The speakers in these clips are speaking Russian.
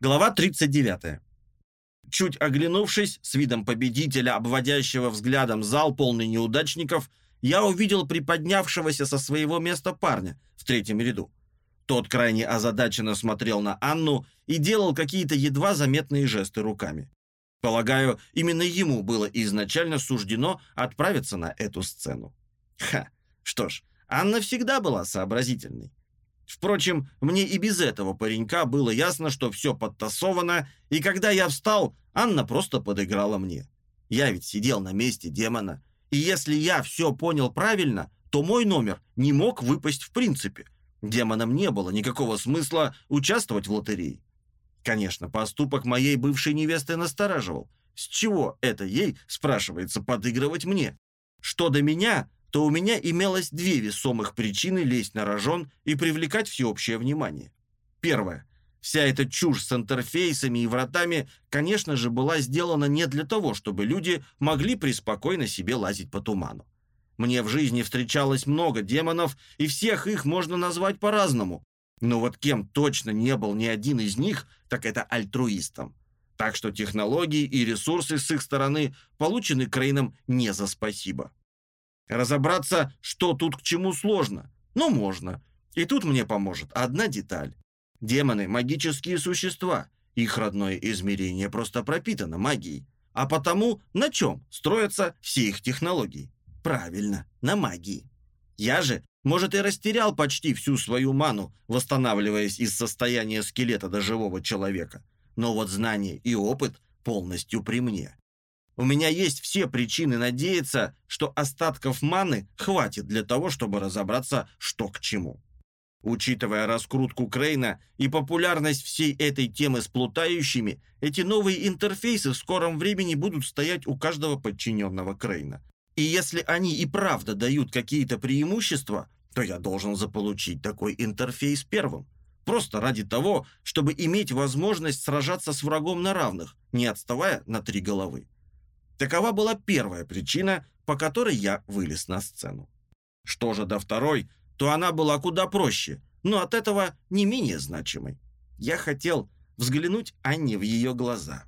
Глава 39. Чуть оглянувшись, с видом победителя, обводящего взглядом зал, полный неудачников, я увидел приподнявшегося со своего места парня в третьем ряду. Тот крайне озадаченно смотрел на Анну и делал какие-то едва заметные жесты руками. Полагаю, именно ему было изначально суждено отправиться на эту сцену. Ха, что ж, Анна всегда была сообразительной. Впрочем, мне и без этого паренька было ясно, что все подтасовано, и когда я встал, Анна просто подыграла мне. Я ведь сидел на месте демона, и если я все понял правильно, то мой номер не мог выпасть в принципе. Демонам не было никакого смысла участвовать в лотерее. Конечно, поступок моей бывшей невесты настораживал. С чего это ей, спрашивается, подыгрывать мне? Что до меня, то у меня имелось две весомых причины лезть на рожон и привлекать всеобщее внимание. Первое. Вся эта чушь с интерфейсами и вратами, конечно же, была сделана не для того, чтобы люди могли преспокойно себе лазить по туману. Мне в жизни встречалось много демонов, и всех их можно назвать по-разному. Но вот кем точно не был ни один из них, так это альтруистом. Так что технологии и ресурсы с их стороны получены Крейном не за спасибо. Разобраться, что тут к чему сложно, но можно. И тут мне поможет одна деталь. Демоны – магические существа. Их родное измерение просто пропитано магией. А потому на чем строятся все их технологии? Правильно, на магии. Я же может, и растерял почти всю свою ману, восстанавливаясь из состояния скелета до живого человека. Но вот знание и опыт полностью при мне. У меня есть все причины надеяться, что остатков маны хватит для того, чтобы разобраться, что к чему. Учитывая раскрутку Крейна и популярность всей этой темы с плутающими, эти новые интерфейсы в скором времени будут стоять у каждого подчиненного Крейна. И если они и правда дают какие-то преимущества, то я должен заполучить такой интерфейс первым. Просто ради того, чтобы иметь возможность сражаться с врагом на равных, не отставая на три головы. Такова была первая причина, по которой я вылез на сцену. Что же до второй, то она была куда проще, но от этого не менее значимой. Я хотел взглянуть Анне в ее глаза.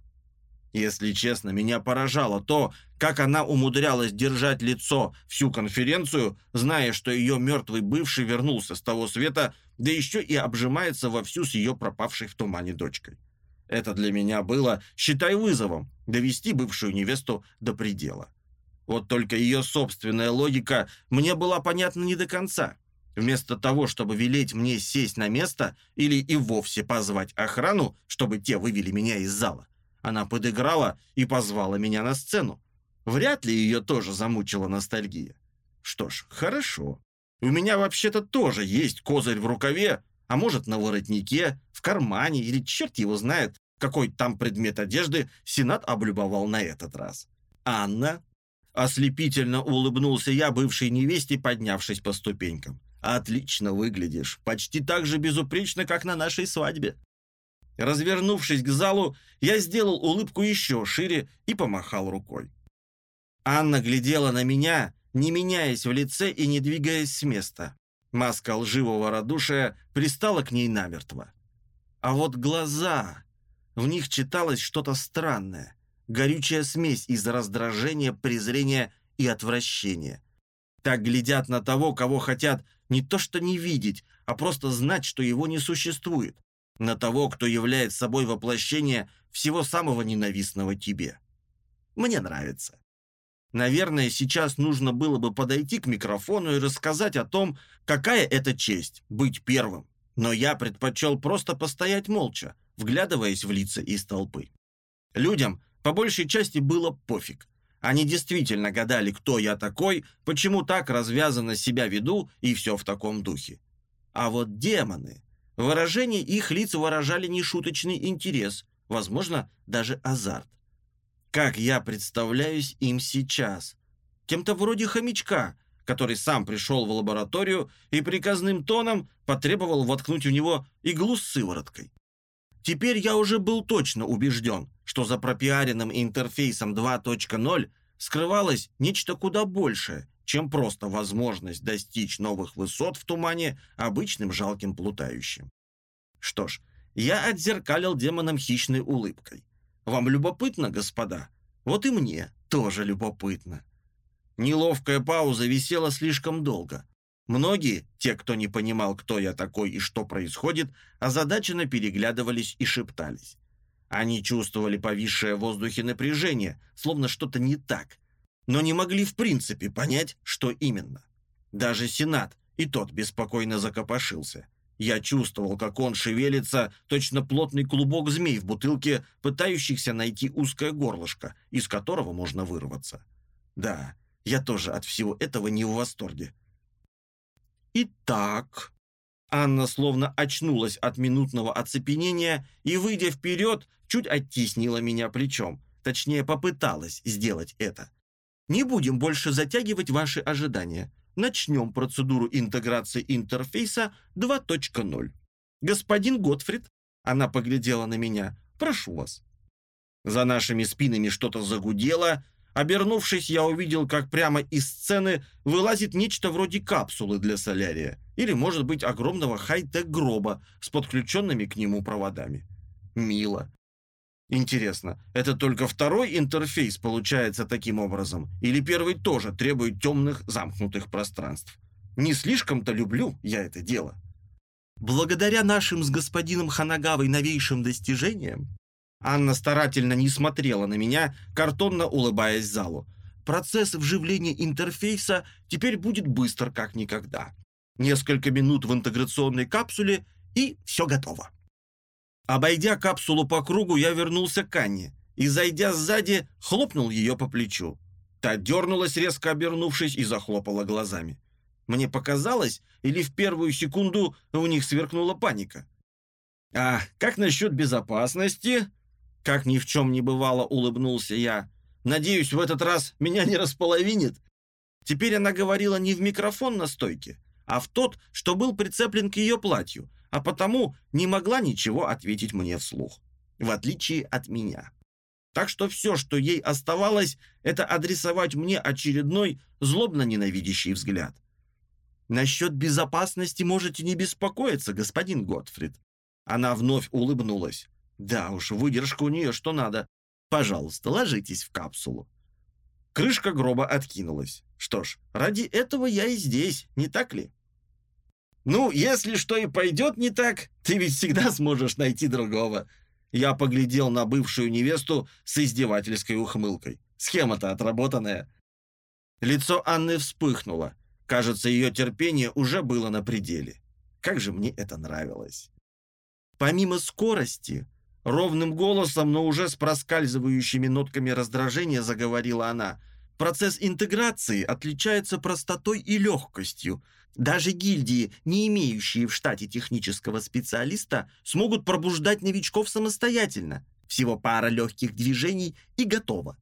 Если честно, меня поражало то, как она умудрялась держать лицо всю конференцию, зная, что ее мертвый бывший вернулся с того света, да еще и обжимается вовсю с ее пропавшей в тумане дочкой. Это для меня было, считай, вызовом, довести бывшую невесту до предела. Вот только ее собственная логика мне была понятна не до конца. Вместо того, чтобы велеть мне сесть на место или и вовсе позвать охрану, чтобы те вывели меня из зала, она подыграла и позвала меня на сцену. Вряд ли ее тоже замучила ностальгия. Что ж, хорошо. У меня вообще-то тоже есть козырь в рукаве, а может на воротнике, в кармане или черт его знает, какой там предмет одежды Сенат облюбовал на этот раз. Анна? Ослепительно улыбнулся я бывшей невесте, поднявшись по ступенькам. Отлично выглядишь, почти так же безупречно, как на нашей свадьбе. Развернувшись к залу, я сделал улыбку еще шире и помахал рукой. Анна глядела на меня, не меняясь в лице и не двигаясь с места. Маска лживого радушия пристала к ней намертво. А вот глаза... В них читалось что-то странное. Горючая смесь из раздражения, презрения и отвращения. Так глядят на того, кого хотят не то что не видеть, а просто знать, что его не существует на того, кто является собой воплощение всего самого ненавистного тебе. Мне нравится. Наверное, сейчас нужно было бы подойти к микрофону и рассказать о том, какая это честь – быть первым. Но я предпочел просто постоять молча, вглядываясь в лица из толпы. Людям по большей части было пофиг. Они действительно гадали, кто я такой, почему так развязанно себя веду и все в таком духе. А вот демоны – Выражения их лиц выражали нешуточный интерес, возможно, даже азарт. Как я представляюсь им сейчас? Кем-то вроде хомячка, который сам пришел в лабораторию и приказным тоном потребовал воткнуть в него иглу с сывороткой. Теперь я уже был точно убежден, что за пропиаренным интерфейсом 2.0 скрывалось нечто куда большее, чем просто возможность достичь новых высот в тумане обычным жалким плутающим. Что ж, Я отзеркалил демоном хищной улыбкой. «Вам любопытно, господа? Вот и мне тоже любопытно». Неловкая пауза висела слишком долго. Многие, те, кто не понимал, кто я такой и что происходит, озадаченно переглядывались и шептались. Они чувствовали повисшее в воздухе напряжение, словно что-то не так, но не могли в принципе понять, что именно. Даже Сенат, и тот беспокойно закопошился. Я чувствовал, как он шевелится, точно плотный клубок змей в бутылке, пытающихся найти узкое горлышко, из которого можно вырваться. Да, я тоже от всего этого не в восторге. Итак, Анна словно очнулась от минутного оцепенения и, выйдя вперед, чуть оттеснила меня плечом. Точнее, попыталась сделать это. Не будем больше затягивать ваши ожидания начнем процедуру интеграции интерфейса 2.0. Господин Готфрид, она поглядела на меня, прошу вас. За нашими спинами что-то загудело. Обернувшись, я увидел, как прямо из сцены вылазит нечто вроде капсулы для солярия или, может быть, огромного хай-тек гроба с подключенными к нему проводами. Мило. Интересно, это только второй интерфейс получается таким образом? Или первый тоже требует темных замкнутых пространств? Не слишком-то люблю я это дело. Благодаря нашим с господином Ханагавой новейшим достижениям, Анна старательно не смотрела на меня, картонно улыбаясь залу. Процесс вживления интерфейса теперь будет быстр, как никогда. Несколько минут в интеграционной капсуле, и все готово. Обойдя капсулу по кругу, я вернулся к Анне и, зайдя сзади, хлопнул ее по плечу. Та дернулась, резко обернувшись, и захлопала глазами. Мне показалось, или в первую секунду у них сверкнула паника. «А как насчет безопасности?» Как ни в чем не бывало, улыбнулся я. «Надеюсь, в этот раз меня не располовинит». Теперь она говорила не в микрофон на стойке, а в тот, что был прицеплен к ее платью, а потому не могла ничего ответить мне вслух, в отличие от меня. Так что все, что ей оставалось, это адресовать мне очередной злобно ненавидящий взгляд. «Насчет безопасности можете не беспокоиться, господин Готфрид». Она вновь улыбнулась. «Да уж, выдержка у нее что надо. Пожалуйста, ложитесь в капсулу». Крышка гроба откинулась. Что ж, ради этого я и здесь, не так ли? Ну, если что и пойдет не так, ты ведь всегда сможешь найти другого. Я поглядел на бывшую невесту с издевательской ухмылкой. Схема-то отработанная. Лицо Анны вспыхнуло. Кажется, ее терпение уже было на пределе. Как же мне это нравилось. Помимо скорости, ровным голосом, но уже с проскальзывающими нотками раздражения заговорила она, процесс интеграции отличается простотой и легкостью, даже гильдии, не имеющие в штате технического специалиста, смогут пробуждать новичков самостоятельно. Всего пара легких движений и готово.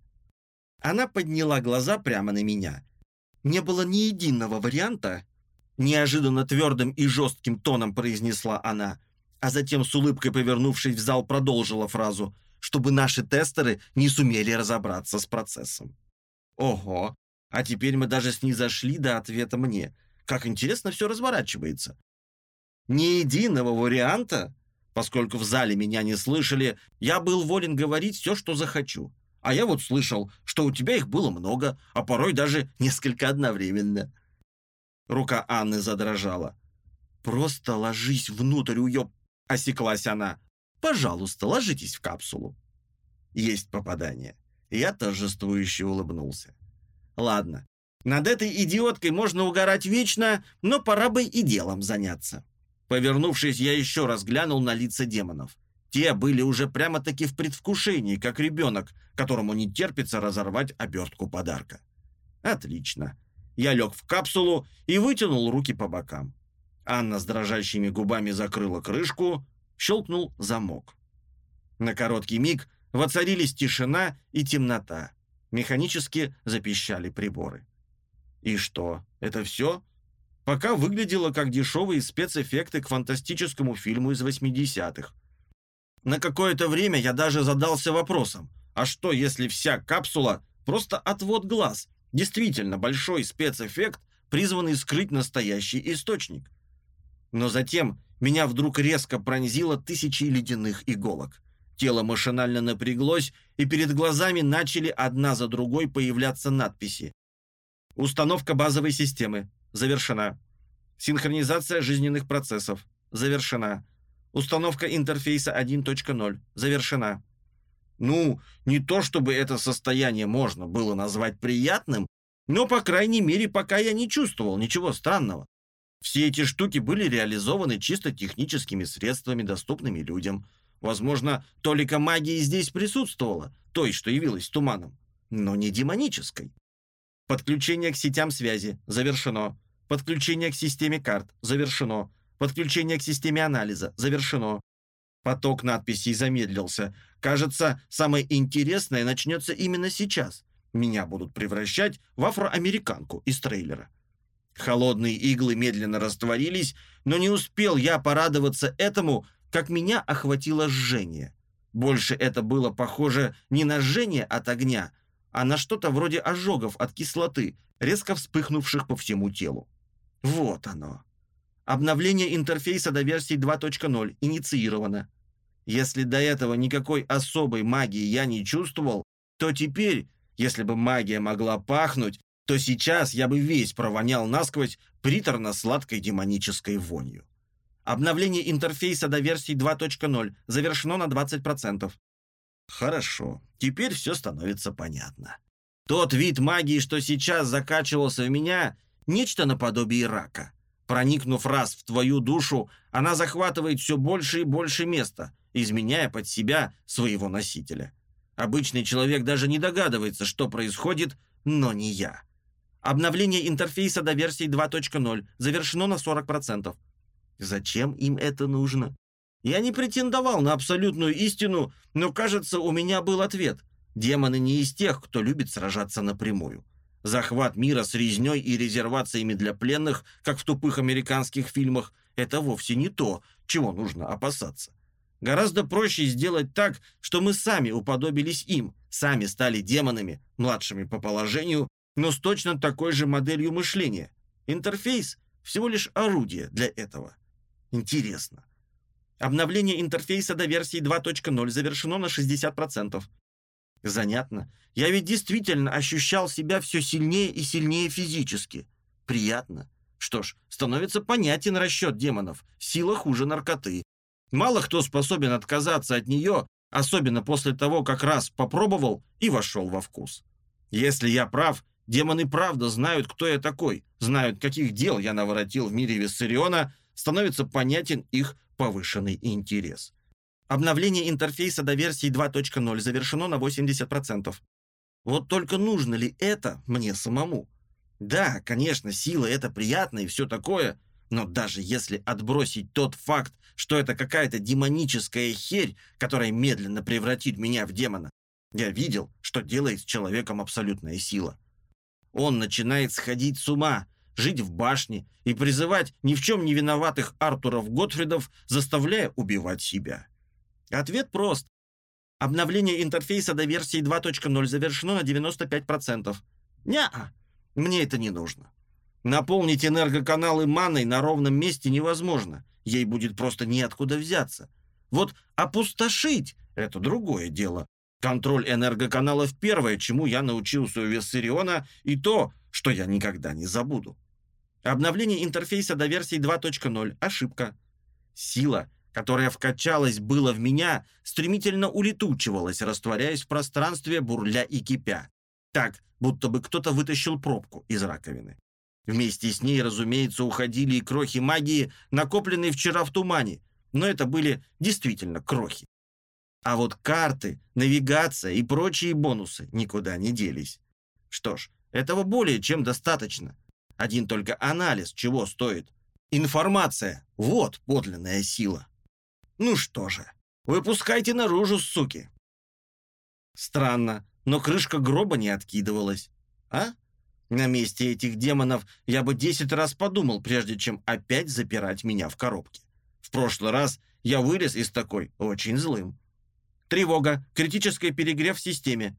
Она подняла глаза прямо на меня. Не было ни единого варианта, неожиданно твердым и жестким тоном произнесла она, а затем с улыбкой повернувшись в зал продолжила фразу, чтобы наши тестеры не сумели разобраться с процессом. Ого, а теперь мы даже снизошли до ответа мне – как интересно все разворачивается. Ни единого варианта, поскольку в зале меня не слышали, я был волен говорить все, что захочу. А я вот слышал, что у тебя их было много, а порой даже несколько одновременно. Рука Анны задрожала. «Просто ложись внутрь, уёб...» — осеклась она. «Пожалуйста, ложитесь в капсулу». Есть попадание. Я торжествующе улыбнулся. «Ладно, над этой идиоткой можно угорать вечно, но пора бы и делом заняться. Повернувшись, я еще раз глянул на лица демонов. Те были уже прямо-таки в предвкушении, как ребенок, которому не терпится разорвать обертку подарка. Отлично. Я лег в капсулу и вытянул руки по бокам. Анна с дрожащими губами закрыла крышку, щелкнул замок. На короткий миг воцарились тишина и темнота. Механически запищали приборы. И что, это все? Пока выглядело как дешевые спецэффекты к фантастическому фильму из 80-х. На какое-то время я даже задался вопросом, а что если вся капсула просто отвод глаз, действительно большой спецэффект, призванный скрыть настоящий источник? Но затем меня вдруг резко пронзило тысячи ледяных иголок. Тело машинально напряглось, и перед глазами начали одна за другой появляться надписи. Установка базовой системы. Завершена. Синхронизация жизненных процессов. Завершена. Установка интерфейса 1.0. Завершена. Ну, не то чтобы это состояние можно было назвать приятным, но, по крайней мере, пока я не чувствовал ничего странного. Все эти штуки были реализованы чисто техническими средствами, доступными людям. Возможно, толика магии здесь присутствовала, той, что явилась туманом, но не демонической. Подключение к сетям связи завершено. Подключение к системе карт завершено. Подключение к системе анализа завершено. Поток надписей замедлился. Кажется, самое интересное начнется именно сейчас. Меня будут превращать в афроамериканку из трейлера. Холодные иглы медленно растворились, но не успел я порадоваться этому, как меня охватило жжение. Больше это было похоже не на жжение от огня, а на что-то вроде ожогов от кислоты, резко вспыхнувших по всему телу. Вот оно. Обновление интерфейса до версии 2.0 инициировано. Если до этого никакой особой магии я не чувствовал, то теперь, если бы магия могла пахнуть, то сейчас я бы весь провонял насквозь приторно-сладкой демонической вонью. Обновление интерфейса до версии 2.0 завершено на 20%. Хорошо, теперь все становится понятно. Тот вид магии, что сейчас закачивался в меня, нечто наподобие рака. Проникнув раз в твою душу, она захватывает все больше и больше места, изменяя под себя своего носителя. Обычный человек даже не догадывается, что происходит, но не я. Обновление интерфейса до версии 2.0 завершено на 40%. Зачем им это нужно? Я не претендовал на абсолютную истину, но, кажется, у меня был ответ. Демоны не из тех, кто любит сражаться напрямую. Захват мира с резней и резервациями для пленных, как в тупых американских фильмах, это вовсе не то, чего нужно опасаться. Гораздо проще сделать так, что мы сами уподобились им, сами стали демонами, младшими по положению, но с точно такой же моделью мышления. Интерфейс – всего лишь орудие для этого. Интересно. Обновление интерфейса до версии 2.0 завершено на 60%. Занятно. Я ведь действительно ощущал себя все сильнее и сильнее физически. Приятно. Что ж, становится понятен расчет демонов. Сила хуже наркоты. Мало кто способен отказаться от нее, особенно после того, как раз попробовал и вошел во вкус. Если я прав, демоны правда знают, кто я такой, знают, каких дел я наворотил в мире Виссариона, становится понятен их повышенный интерес. Обновление интерфейса до версии 2.0 завершено на 80%. Вот только нужно ли это мне самому? Да, конечно, сила — это приятно и все такое, но даже если отбросить тот факт, что это какая-то демоническая херь, которая медленно превратит меня в демона, я видел, что делает с человеком абсолютная сила. Он начинает сходить с ума, жить в башне и призывать ни в чем не виноватых Артуров Готфридов, заставляя убивать себя. Ответ прост. Обновление интерфейса до версии 2.0 завершено на 95%. Неа, мне это не нужно. Наполнить энергоканалы маной на ровном месте невозможно. Ей будет просто неоткуда взяться. Вот опустошить — это другое дело. Контроль энергоканалов — первое, чему я научился у Виссариона, и то, что я никогда не забуду. Обновление интерфейса до версии 2.0. Ошибка. Сила, которая вкачалась было в меня, стремительно улетучивалась, растворяясь в пространстве, бурля и кипя. Так, будто бы кто-то вытащил пробку из раковины. Вместе с ней, разумеется, уходили и крохи магии, накопленные вчера в тумане, но это были действительно крохи. А вот карты, навигация и прочие бонусы никуда не делись. Что ж, этого более чем достаточно. Один только анализ чего стоит? Информация. Вот подлинная сила. Ну что же, выпускайте наружу, суки. Странно, но крышка гроба не откидывалась. А? На месте этих демонов я бы десять раз подумал, прежде чем опять запирать меня в коробке. В прошлый раз я вылез из такой очень злым. Тревога, критический перегрев в системе.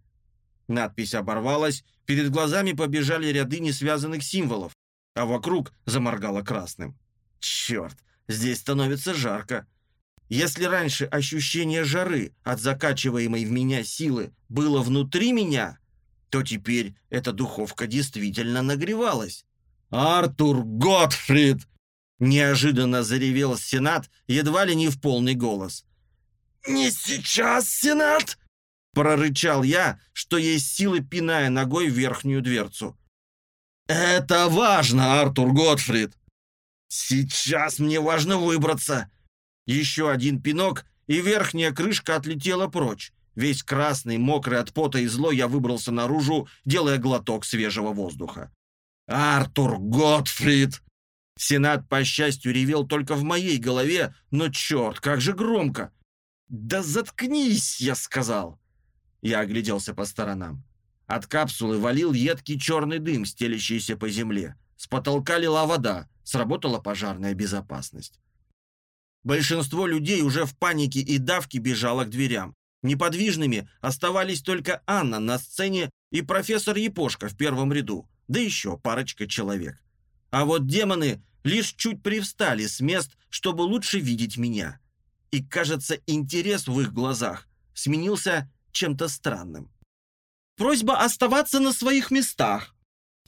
Надпись оборвалась, перед глазами побежали ряды несвязанных символов, а вокруг заморгало красным. Черт, Здесь становится жарко. Если раньше ощущение жары от закачиваемой в меня силы было внутри меня, то теперь эта духовка действительно нагревалась. «Артур Готфрид!» Неожиданно заревел Сенат, едва ли не в полный голос. «Не сейчас, Сенат!» Прорычал я, что есть силы, пиная ногой верхнюю дверцу. «Это важно, Артур Готфрид!» «Сейчас мне важно выбраться!» Еще один пинок, и верхняя крышка отлетела прочь. Весь красный, мокрый от пота и зло я выбрался наружу, делая глоток свежего воздуха. «Артур Готфрид!» Сенат, по счастью, ревел только в моей голове, но черт, как же громко! «Да заткнись!» — я сказал. Я огляделся по сторонам. От капсулы валил едкий черный дым, стелящийся по земле. С потолка лила вода, сработала пожарная безопасность. Большинство людей уже в панике и давке бежало к дверям. Неподвижными оставались только Анна на сцене и профессор Япошка в первом ряду, да еще парочка человек. А вот демоны лишь чуть привстали с мест, чтобы лучше видеть меня. И, кажется, интерес в их глазах сменился чем-то странным. «Просьба оставаться на своих местах!»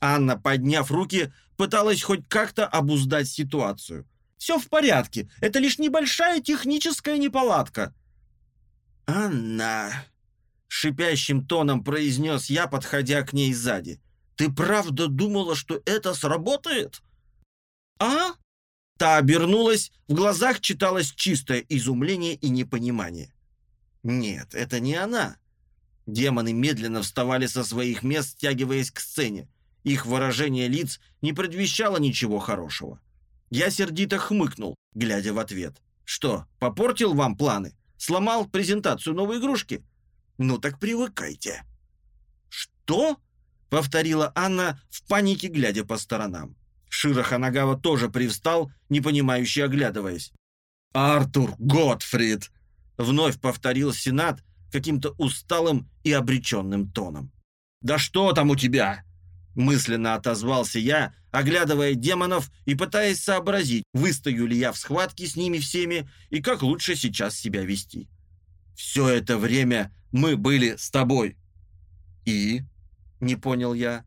Анна, подняв руки, пыталась хоть как-то обуздать ситуацию. Все в порядке. Это лишь небольшая техническая неполадка». «Анна», — шипящим тоном произнес я, подходя к ней сзади, «ты правда думала, что это сработает?» «А?» Та обернулась, в глазах читалось чистое изумление и непонимание. «Нет, это не она». Демоны медленно вставали со своих мест, стягиваясь к сцене. Их выражение лиц не предвещало ничего хорошего. Я сердито хмыкнул, глядя в ответ. «Что, попортил вам планы? Сломал презентацию новой игрушки? Ну так привыкайте». «Что?» — повторила Анна в панике, глядя по сторонам. Широ Ханагава тоже привстал, непонимающе оглядываясь. «Артур Готфрид!» — вновь повторил Сенат каким-то усталым и обреченным тоном. «Да что там у тебя?» Мысленно отозвался я, оглядывая демонов и пытаясь сообразить, выстою ли я в схватке с ними всеми и как лучше сейчас себя вести. «Все это время мы были с тобой». «И?» — не понял я.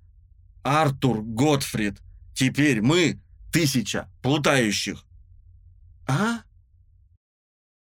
«Артур Готфрид, теперь мы тысяча плутающих». «А?»